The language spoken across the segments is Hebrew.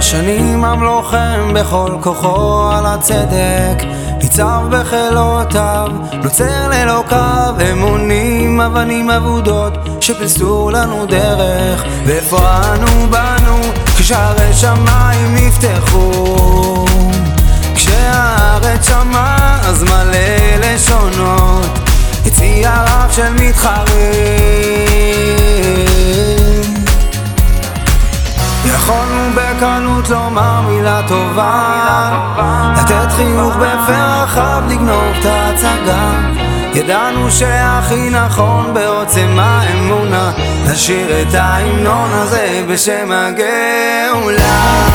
שנים עם לוחם בכל כוחו על הצדק ניצב בחילותיו, נוצר ללא קו אמונים, אבנים אבודות שפלסו לנו דרך. ואיפה אנו באנו? כשערי שמיים נפתחו. כשהארץ שמעה אז מלא לשונות הציע רב של מתחרים יכולנו בקלות לומר מילה טובה. לתת חיוך בפה רחב לגנוב את ההצגה. ידענו שהכי נכון בעוצם האמונה לשיר את ההמנון הזה בשם הגאולה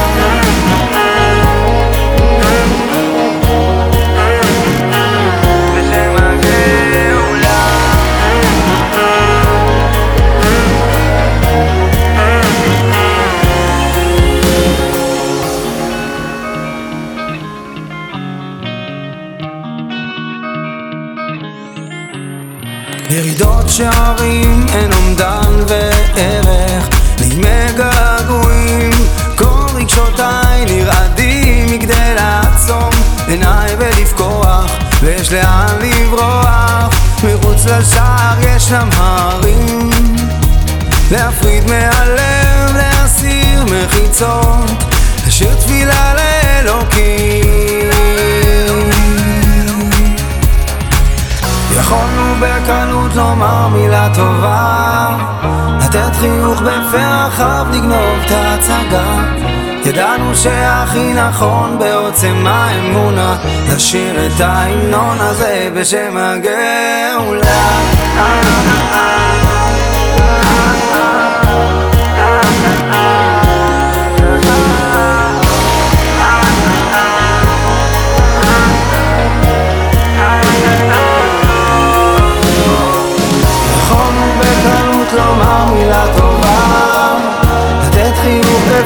ירידות שערים אין אומדן וערך נדמה געגועים כל רגשותיי נרעדים מכדי לעצום עיניי ולפקוח ויש לאן לברוח מחוץ לשער ישנם הרים. להפריד מהלב, להסיר מחיצות לשיר תפילה לאלוקים. יכולנו בקלות לומר מילה טובה. לתת חיוך בפה רחב לגנוב את ההצגה. ידענו שהכי נכון בעוצם האמונה לשיר את ההמנון הזה בשם הגאולה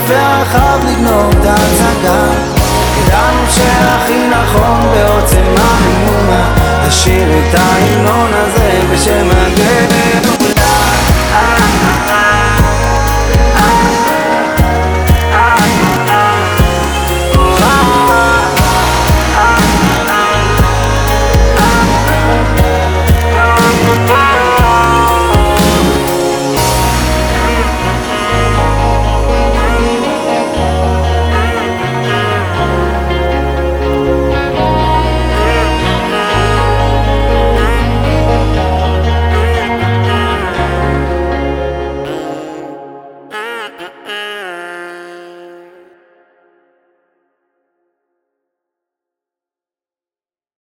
ורחב לגנוב את ההצגה ידענו שהכי נכון בעוצם האמונה לשיר את ההמנון הזה בשם הגאולה